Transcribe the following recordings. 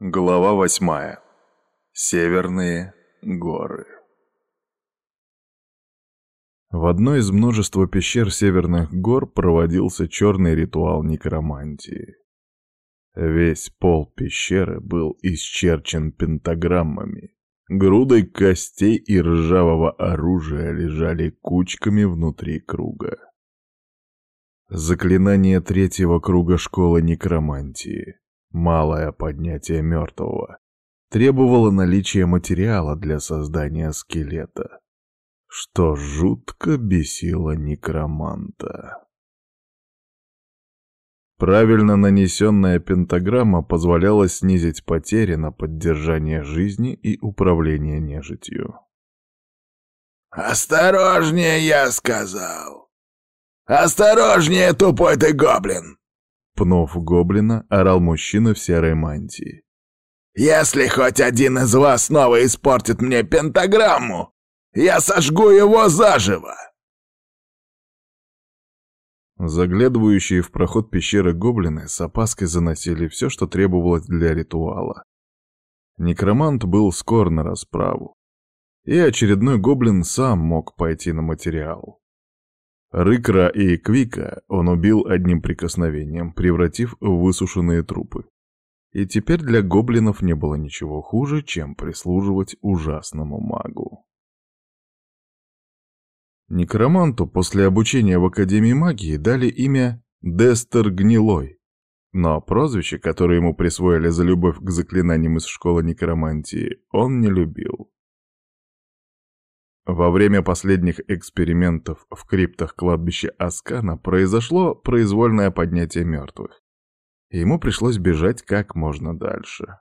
Глава восьмая. Северные горы. В одной из множества пещер северных гор проводился черный ритуал некромантии. Весь пол пещеры был исчерчен пентаграммами. Грудой костей и ржавого оружия лежали кучками внутри круга. Заклинание третьего круга школы некромантии. Малое поднятие мертвого требовало наличия материала для создания скелета, что жутко бесило некроманта. Правильно нанесенная пентаграмма позволяла снизить потери на поддержание жизни и управление нежитью. «Осторожнее, я сказал! Осторожнее, тупой ты гоблин!» Пнув гоблина, орал мужчина в серой мантии. «Если хоть один из вас снова испортит мне пентаграмму, я сожгу его заживо!» Заглядывающие в проход пещеры гоблины с опаской заносили все, что требовалось для ритуала. Некромант был скор на расправу, и очередной гоблин сам мог пойти на материал. Рыкра и Квика он убил одним прикосновением, превратив в высушенные трупы. И теперь для гоблинов не было ничего хуже, чем прислуживать ужасному магу. Некроманту после обучения в Академии магии дали имя Дестер Гнилой, но прозвище, которое ему присвоили за любовь к заклинаниям из школы некромантии, он не любил. Во время последних экспериментов в криптах кладбища Аскана произошло произвольное поднятие мертвых. Ему пришлось бежать как можно дальше.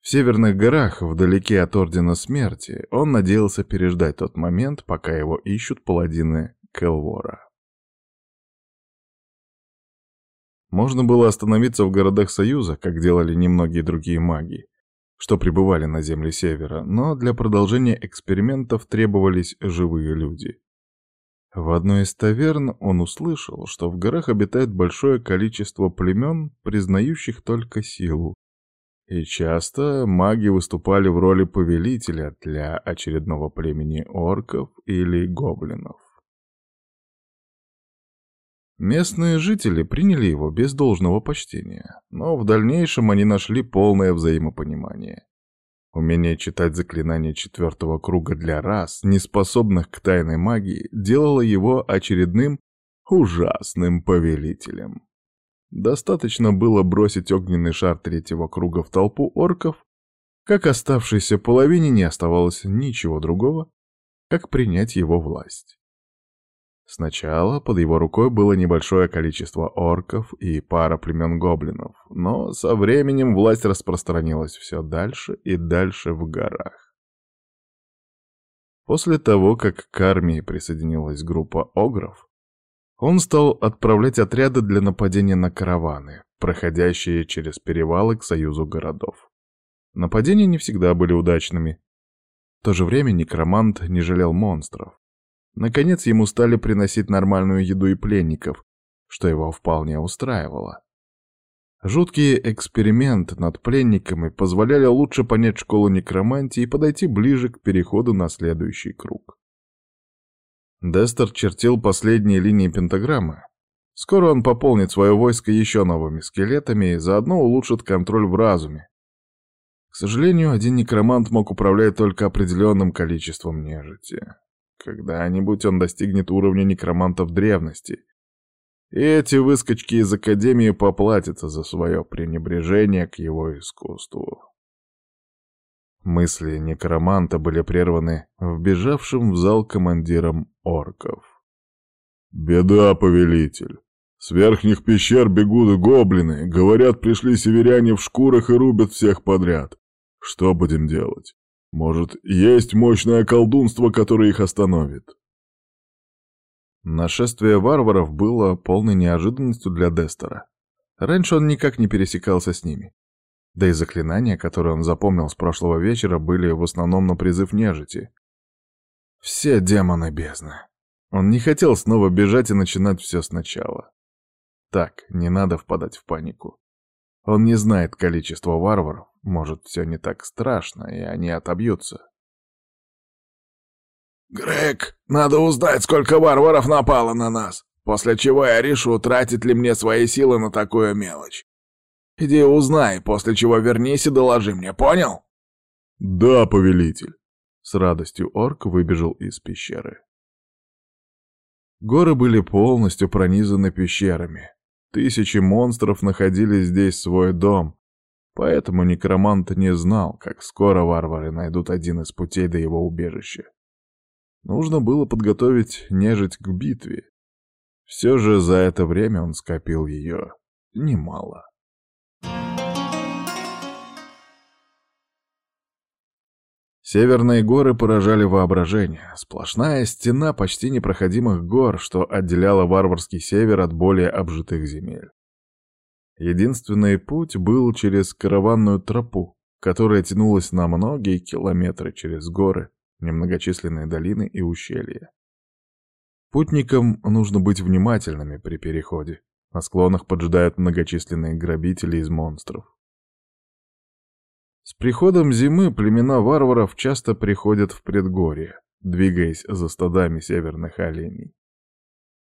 В северных горах, вдалеке от Ордена Смерти, он надеялся переждать тот момент, пока его ищут паладины Келвора. Можно было остановиться в городах Союза, как делали немногие другие маги, что пребывали на земле Севера, но для продолжения экспериментов требовались живые люди. В одной из таверн он услышал, что в горах обитает большое количество племен, признающих только силу. И часто маги выступали в роли повелителя для очередного племени орков или гоблинов. Местные жители приняли его без должного почтения, но в дальнейшем они нашли полное взаимопонимание. Умение читать заклинания четвертого круга для рас, неспособных к тайной магии, делало его очередным ужасным повелителем. Достаточно было бросить огненный шар третьего круга в толпу орков, как оставшейся половине не оставалось ничего другого, как принять его власть. Сначала под его рукой было небольшое количество орков и пара племен гоблинов, но со временем власть распространилась все дальше и дальше в горах. После того, как к армии присоединилась группа огров, он стал отправлять отряды для нападения на караваны, проходящие через перевалы к союзу городов. Нападения не всегда были удачными. В то же время некромант не жалел монстров. Наконец ему стали приносить нормальную еду и пленников, что его вполне устраивало. Жуткие эксперименты над пленниками позволяли лучше понять школу некромантии и подойти ближе к переходу на следующий круг. Дестер чертил последние линии пентаграммы. Скоро он пополнит свое войско еще новыми скелетами и заодно улучшит контроль в разуме. К сожалению, один некромант мог управлять только определенным количеством нежити. Когда-нибудь он достигнет уровня некромантов древности. И эти выскочки из Академии поплатятся за свое пренебрежение к его искусству. Мысли некроманта были прерваны вбежавшим в зал командиром орков. «Беда, повелитель! С верхних пещер бегут гоблины, говорят, пришли северяне в шкурах и рубят всех подряд. Что будем делать?» Может, есть мощное колдунство, которое их остановит? Нашествие варваров было полной неожиданностью для Дестера. Раньше он никак не пересекался с ними. Да и заклинания, которые он запомнил с прошлого вечера, были в основном на призыв нежити. Все демоны бездны. Он не хотел снова бежать и начинать все сначала. Так, не надо впадать в панику. Он не знает количество варваров, может, все не так страшно, и они отобьются. «Грег, надо узнать, сколько варваров напало на нас, после чего я решу, тратить ли мне свои силы на такую мелочь. Иди узнай, после чего вернись и доложи мне, понял?» «Да, повелитель!» С радостью орк выбежал из пещеры. Горы были полностью пронизаны пещерами. Тысячи монстров находили здесь свой дом, поэтому некромант не знал, как скоро варвары найдут один из путей до его убежища. Нужно было подготовить нежить к битве. Все же за это время он скопил ее немало. Северные горы поражали воображение. Сплошная стена почти непроходимых гор, что отделяла варварский север от более обжитых земель. Единственный путь был через караванную тропу, которая тянулась на многие километры через горы, немногочисленные долины и ущелья. Путникам нужно быть внимательными при переходе. На склонах поджидают многочисленные грабители из монстров. С приходом зимы племена варваров часто приходят в предгорье, двигаясь за стадами северных оленей.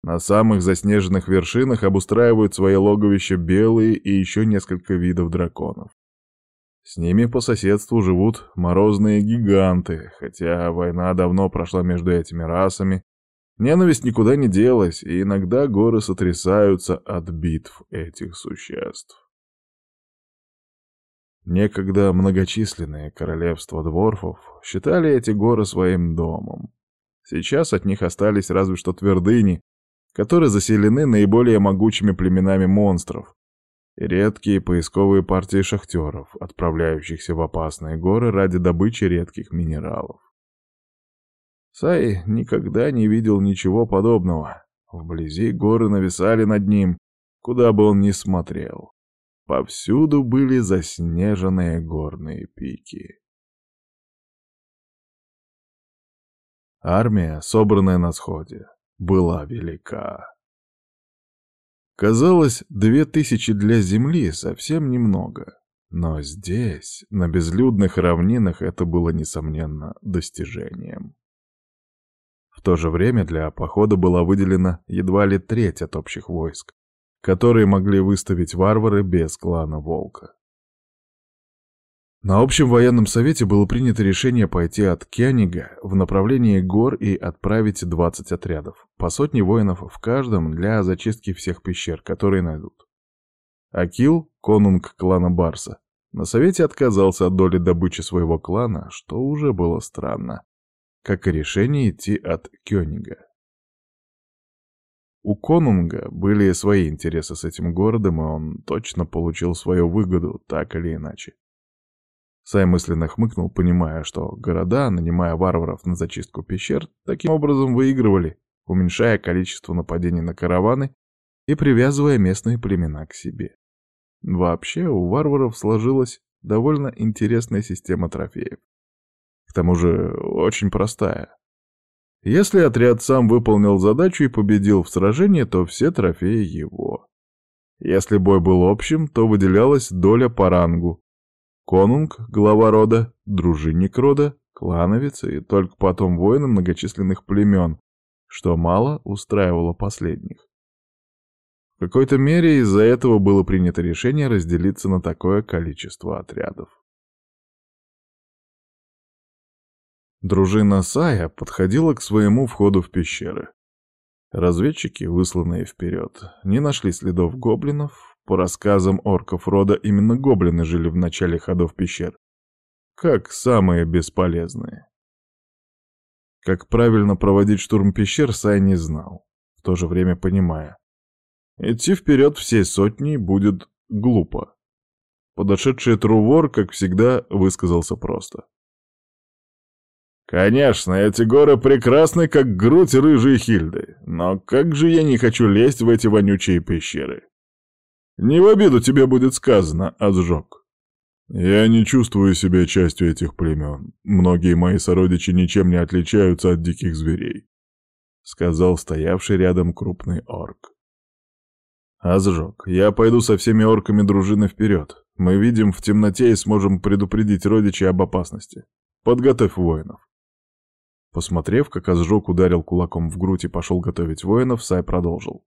На самых заснеженных вершинах обустраивают свои логовища белые и еще несколько видов драконов. С ними по соседству живут морозные гиганты, хотя война давно прошла между этими расами, ненависть никуда не делась, и иногда горы сотрясаются от битв этих существ. Некогда многочисленные королевства дворфов считали эти горы своим домом. Сейчас от них остались разве что твердыни, которые заселены наиболее могучими племенами монстров, и редкие поисковые партии шахтеров, отправляющихся в опасные горы ради добычи редких минералов. Сай никогда не видел ничего подобного. Вблизи горы нависали над ним, куда бы он ни смотрел. Повсюду были заснеженные горные пики. Армия, собранная на сходе, была велика. Казалось, две тысячи для Земли совсем немного. Но здесь, на безлюдных равнинах, это было, несомненно, достижением. В то же время для похода была выделена едва ли треть от общих войск, которые могли выставить варвары без клана Волка. На общем военном совете было принято решение пойти от Кенига в направлении гор и отправить 20 отрядов, по сотне воинов в каждом для зачистки всех пещер, которые найдут. Акил, конунг клана Барса, на совете отказался от доли добычи своего клана, что уже было странно, как и решение идти от Кёнига. У конунга были свои интересы с этим городом, и он точно получил свою выгоду, так или иначе. Сай мысленно хмыкнул, понимая, что города, нанимая варваров на зачистку пещер, таким образом выигрывали, уменьшая количество нападений на караваны и привязывая местные племена к себе. Вообще, у варваров сложилась довольно интересная система трофеев. К тому же, очень простая. Если отряд сам выполнил задачу и победил в сражении, то все трофеи его. Если бой был общим, то выделялась доля по рангу, Конунг, глава рода, дружинник рода, клановец и только потом воины многочисленных племен, что мало устраивало последних. В какой-то мере из-за этого было принято решение разделиться на такое количество отрядов. Дружина Сая подходила к своему входу в пещеры. Разведчики, высланные вперед, не нашли следов гоблинов, по рассказам орков рода, именно гоблины жили в начале ходов пещер. Как самые бесполезные. Как правильно проводить штурм пещер, Сай не знал, в то же время понимая. Идти вперед всей сотней будет глупо. Подошедший Трувор, как всегда, высказался просто. «Конечно, эти горы прекрасны, как грудь рыжей Хильды, но как же я не хочу лезть в эти вонючие пещеры!» Не в обиду тебе будет сказано, отжег. Я не чувствую себя частью этих племен. Многие мои сородичи ничем не отличаются от диких зверей, — сказал стоявший рядом крупный орк. «Азжок, я пойду со всеми орками дружины вперед. Мы видим в темноте и сможем предупредить родичей об опасности. Подготовь воинов». Посмотрев, как Азжок ударил кулаком в грудь и пошел готовить воинов, Сай продолжил.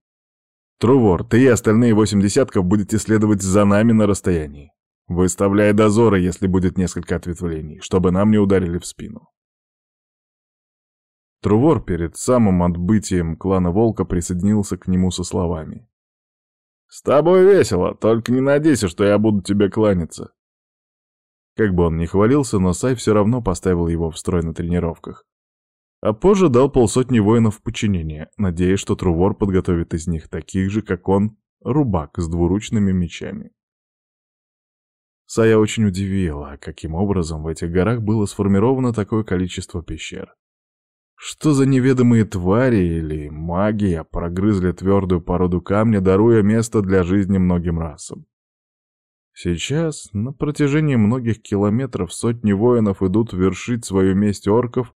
«Трувор, ты и остальные восемь десятков будете следовать за нами на расстоянии. Выставляй дозоры, если будет несколько ответвлений, чтобы нам не ударили в спину». Трувор перед самым отбытием клана Волка присоединился к нему со словами. «С тобой весело, только не надейся, что я буду тебе кланяться». Как бы он ни хвалился, но Сай все равно поставил его в строй на тренировках. А позже дал полсотни воинов в подчинение, надеясь, что Трувор подготовит из них таких же, как он, рубак с двуручными мечами. Сая очень удивила, каким образом в этих горах было сформировано такое количество пещер. Что за неведомые твари или магия прогрызли твердую породу камня, даруя место для жизни многим расам? Сейчас, на протяжении многих километров, сотни воинов идут вершить свою месть орков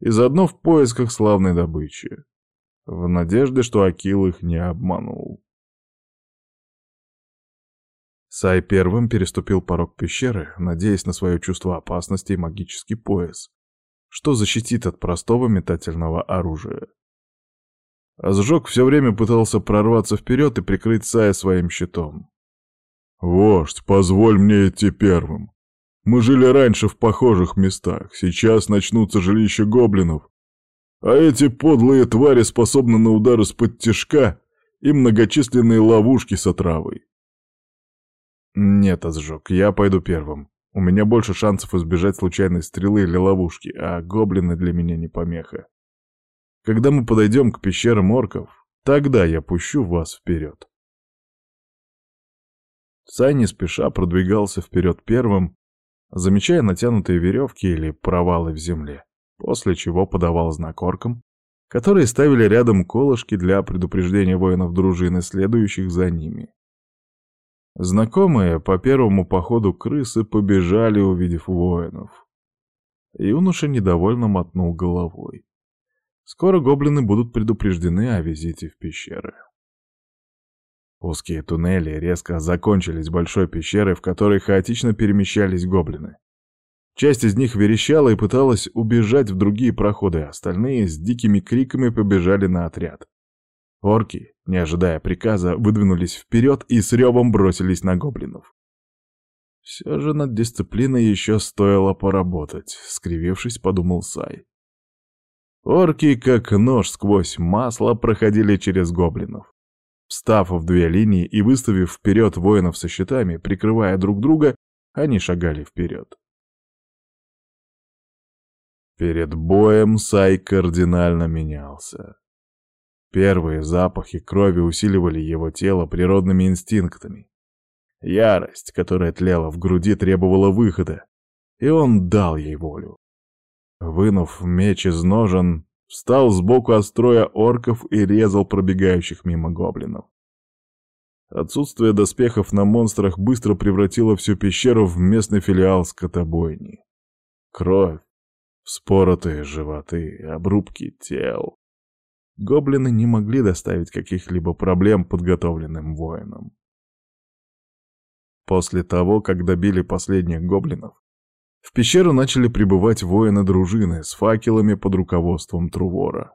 и заодно в поисках славной добычи, в надежде, что Акил их не обманул. Сай первым переступил порог пещеры, надеясь на свое чувство опасности и магический пояс, что защитит от простого метательного оружия. Азжок все время пытался прорваться вперед и прикрыть Сая своим щитом. «Вождь, позволь мне идти первым. Мы жили раньше в похожих местах, сейчас начнутся жилища гоблинов, а эти подлые твари способны на удар из-под тяжка и многочисленные ловушки с отравой». «Нет, Азжок, я пойду первым. У меня больше шансов избежать случайной стрелы или ловушки, а гоблины для меня не помеха. Когда мы подойдем к пещерам орков, тогда я пущу вас вперед. Сай не спеша продвигался вперед первым, замечая натянутые веревки или провалы в земле, после чего подавал знак оркам, которые ставили рядом колышки для предупреждения воинов дружины, следующих за ними. Знакомые по первому походу крысы побежали, увидев воинов. Юноша недовольно мотнул головой. Скоро гоблины будут предупреждены о визите в пещеры. Узкие туннели резко закончились большой пещерой, в которой хаотично перемещались гоблины. Часть из них верещала и пыталась убежать в другие проходы, остальные с дикими криками побежали на отряд. Орки, не ожидая приказа, выдвинулись вперед и с ревом бросились на гоблинов. Все же над дисциплиной еще стоило поработать, скривившись, подумал Сай. Орки, как нож сквозь масло, проходили через гоблинов. Встав в две линии и выставив вперед воинов со щитами, прикрывая друг друга, они шагали вперед. Перед боем Сай кардинально менялся. Первые запахи крови усиливали его тело природными инстинктами. Ярость, которая тлела в груди, требовала выхода, и он дал ей волю. Вынув меч из ножен, встал сбоку от строя орков и резал пробегающих мимо гоблинов. Отсутствие доспехов на монстрах быстро превратило всю пещеру в местный филиал скотобойни. Кровь, вспоротые животы, обрубки тел гоблины не могли доставить каких-либо проблем подготовленным воинам. После того, как добили последних гоблинов, в пещеру начали прибывать воины дружины с факелами под руководством Трувора.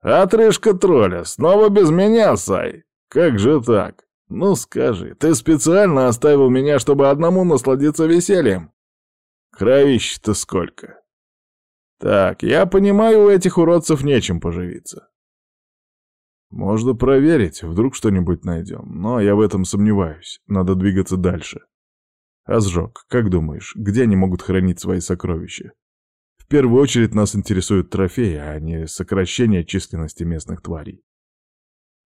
«Отрыжка тролля, снова без меня, Сай! Как же так? Ну скажи, ты специально оставил меня, чтобы одному насладиться весельем? Кровища-то сколько!» Так, я понимаю, у этих уродцев нечем поживиться. Можно проверить, вдруг что-нибудь найдем, но я в этом сомневаюсь, надо двигаться дальше. Азжок, как думаешь, где они могут хранить свои сокровища? В первую очередь нас интересуют трофеи, а не сокращение численности местных тварей.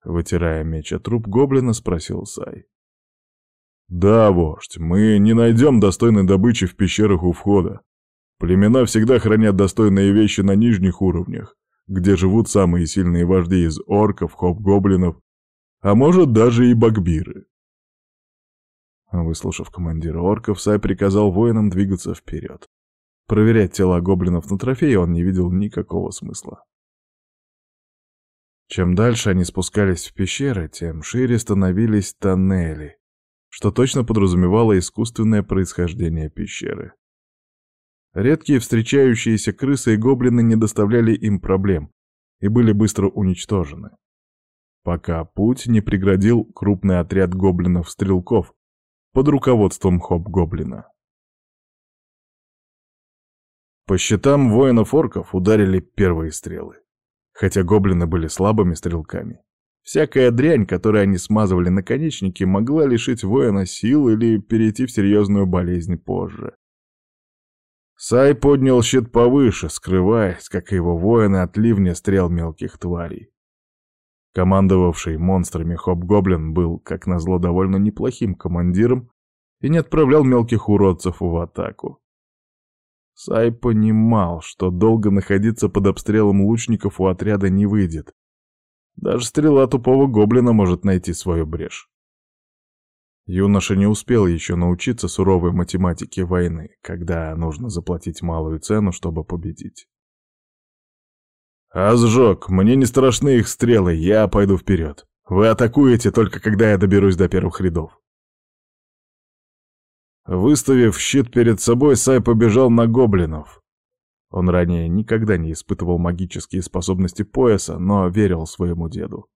Вытирая меч от труп гоблина, спросил Сай. «Да, вождь, мы не найдем достойной добычи в пещерах у входа. Племена всегда хранят достойные вещи на нижних уровнях, где живут самые сильные вожди из орков, хоп-гоблинов, а может даже и багбиры. Выслушав командира орков, Сай приказал воинам двигаться вперед. Проверять тела гоблинов на трофеи он не видел никакого смысла. Чем дальше они спускались в пещеры, тем шире становились тоннели, что точно подразумевало искусственное происхождение пещеры. Редкие встречающиеся крысы и гоблины не доставляли им проблем и были быстро уничтожены. Пока путь не преградил крупный отряд гоблинов-стрелков под руководством Хоп-гоблина. По щитам воинов-орков ударили первые стрелы. Хотя гоблины были слабыми стрелками. Всякая дрянь, которой они смазывали наконечники, могла лишить воина сил или перейти в серьезную болезнь позже. Сай поднял щит повыше, скрываясь, как и его воины, от ливня стрел мелких тварей. Командовавший монстрами Хоп-Гоблин был, как назло, довольно неплохим командиром и не отправлял мелких уродцев в атаку. Сай понимал, что долго находиться под обстрелом лучников у отряда не выйдет. Даже стрела тупого гоблина может найти свою брешь. Юноша не успел еще научиться суровой математике войны, когда нужно заплатить малую цену, чтобы победить. «Азжок, мне не страшны их стрелы, я пойду вперед. Вы атакуете только когда я доберусь до первых рядов». Выставив щит перед собой, Сай побежал на гоблинов. Он ранее никогда не испытывал магические способности пояса, но верил своему деду.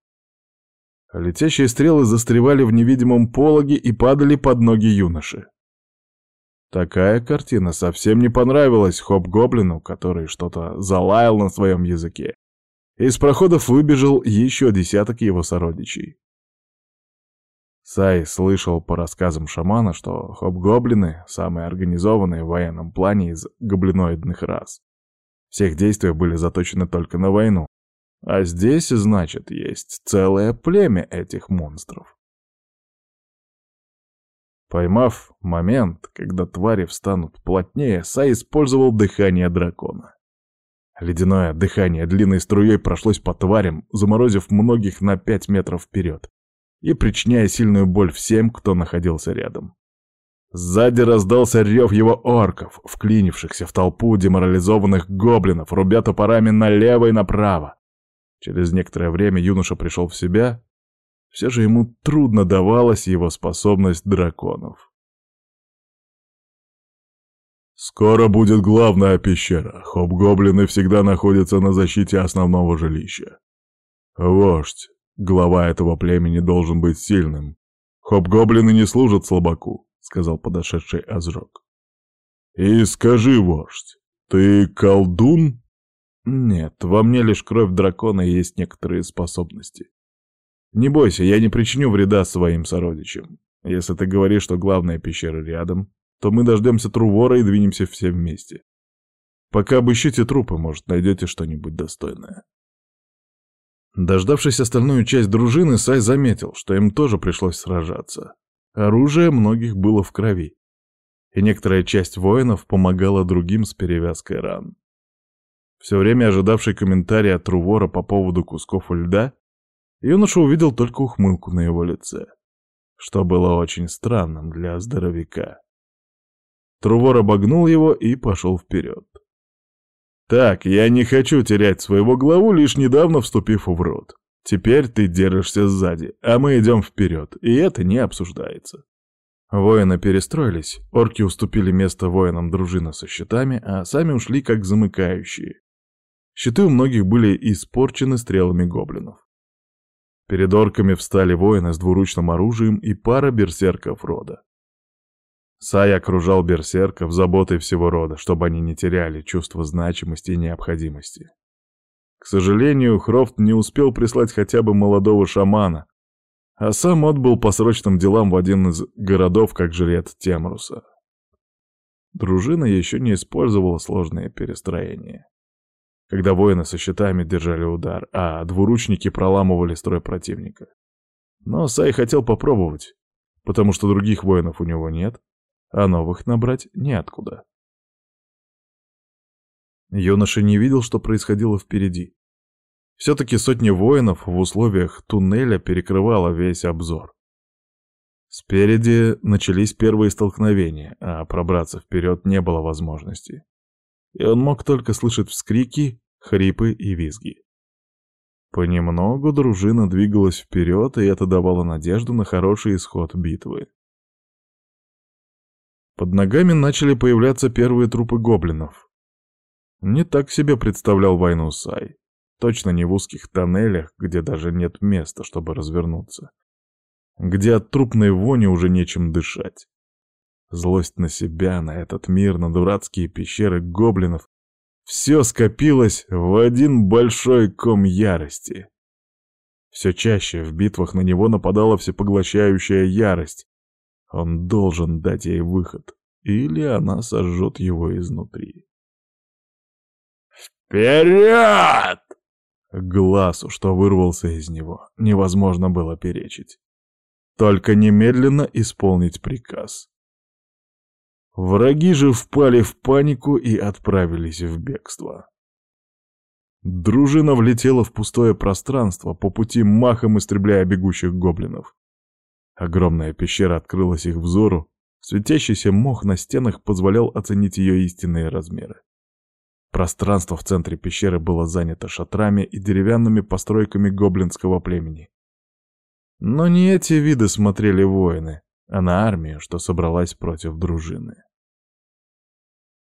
Летящие стрелы застревали в невидимом пологе и падали под ноги юноши. Такая картина совсем не понравилась Хоп-Гоблину, который что-то залаял на своем языке. Из проходов выбежал еще десяток его сородичей. Сай слышал по рассказам шамана, что хоб-гоблины — самые организованные в военном плане из гоблиноидных рас. Всех действия были заточены только на войну. А здесь, значит, есть целое племя этих монстров. Поймав момент, когда твари встанут плотнее, Сай использовал дыхание дракона. Ледяное дыхание длинной струей прошлось по тварям, заморозив многих на пять метров вперед и причиняя сильную боль всем, кто находился рядом. Сзади раздался рев его орков, вклинившихся в толпу деморализованных гоблинов, рубя топорами налево и направо. Через некоторое время юноша пришел в себя. Все же ему трудно давалась его способность драконов. «Скоро будет главная пещера. Хоб-гоблины всегда находятся на защите основного жилища. Вождь, Глава этого племени должен быть сильным. Хоп-гоблины не служат слабаку, сказал подошедший Азрок. И скажи, вождь, ты колдун? Нет, во мне лишь кровь дракона и есть некоторые способности. Не бойся, я не причиню вреда своим сородичам. Если ты говоришь, что главная пещера рядом, то мы дождемся Трувора и двинемся все вместе. Пока обыщите трупы, может, найдете что-нибудь достойное. Дождавшись остальную часть дружины, Сай заметил, что им тоже пришлось сражаться. Оружие многих было в крови, и некоторая часть воинов помогала другим с перевязкой ран. Все время ожидавший комментария от Трувора по поводу кусков льда, юноша увидел только ухмылку на его лице, что было очень странным для здоровяка. Трувор обогнул его и пошел вперед. Так, я не хочу терять своего главу, лишь недавно вступив в рот. Теперь ты держишься сзади, а мы идем вперед, и это не обсуждается. Воины перестроились, орки уступили место воинам дружины со щитами, а сами ушли как замыкающие. Щиты у многих были испорчены стрелами гоблинов. Перед орками встали воины с двуручным оружием и пара берсерков рода. Сай окружал берсерков заботой всего рода, чтобы они не теряли чувство значимости и необходимости. К сожалению, Хрофт не успел прислать хотя бы молодого шамана, а сам отбыл по срочным делам в один из городов как жрец Темруса. Дружина еще не использовала сложные перестроения. Когда воины со щитами держали удар, а двуручники проламывали строй противника. Но Сай хотел попробовать, потому что других воинов у него нет, а новых набрать неоткуда. Юноша не видел, что происходило впереди. Все-таки сотни воинов в условиях туннеля перекрывала весь обзор. Спереди начались первые столкновения, а пробраться вперед не было возможности. И он мог только слышать вскрики, хрипы и визги. Понемногу дружина двигалась вперед, и это давало надежду на хороший исход битвы. Под ногами начали появляться первые трупы гоблинов. Не так себе представлял войну Сай. Точно не в узких тоннелях, где даже нет места, чтобы развернуться. Где от трупной вони уже нечем дышать. Злость на себя, на этот мир, на дурацкие пещеры гоблинов. Все скопилось в один большой ком ярости. Все чаще в битвах на него нападала всепоглощающая ярость. Он должен дать ей выход, или она сожжет его изнутри. «Вперед!» Глазу, что вырвался из него, невозможно было перечить. Только немедленно исполнить приказ. Враги же впали в панику и отправились в бегство. Дружина влетела в пустое пространство, по пути махом истребляя бегущих гоблинов. Огромная пещера открылась их взору, светящийся мох на стенах позволял оценить ее истинные размеры. Пространство в центре пещеры было занято шатрами и деревянными постройками гоблинского племени. Но не эти виды смотрели воины, а на армию, что собралась против дружины.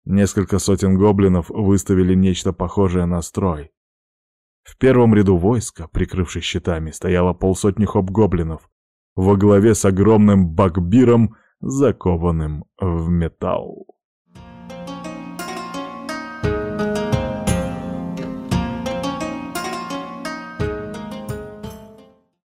Несколько сотен гоблинов выставили нечто похожее на строй. В первом ряду войска, прикрывшись щитами, стояло полсотни хоп-гоблинов во главе с огромным багбиром, закованным в металл.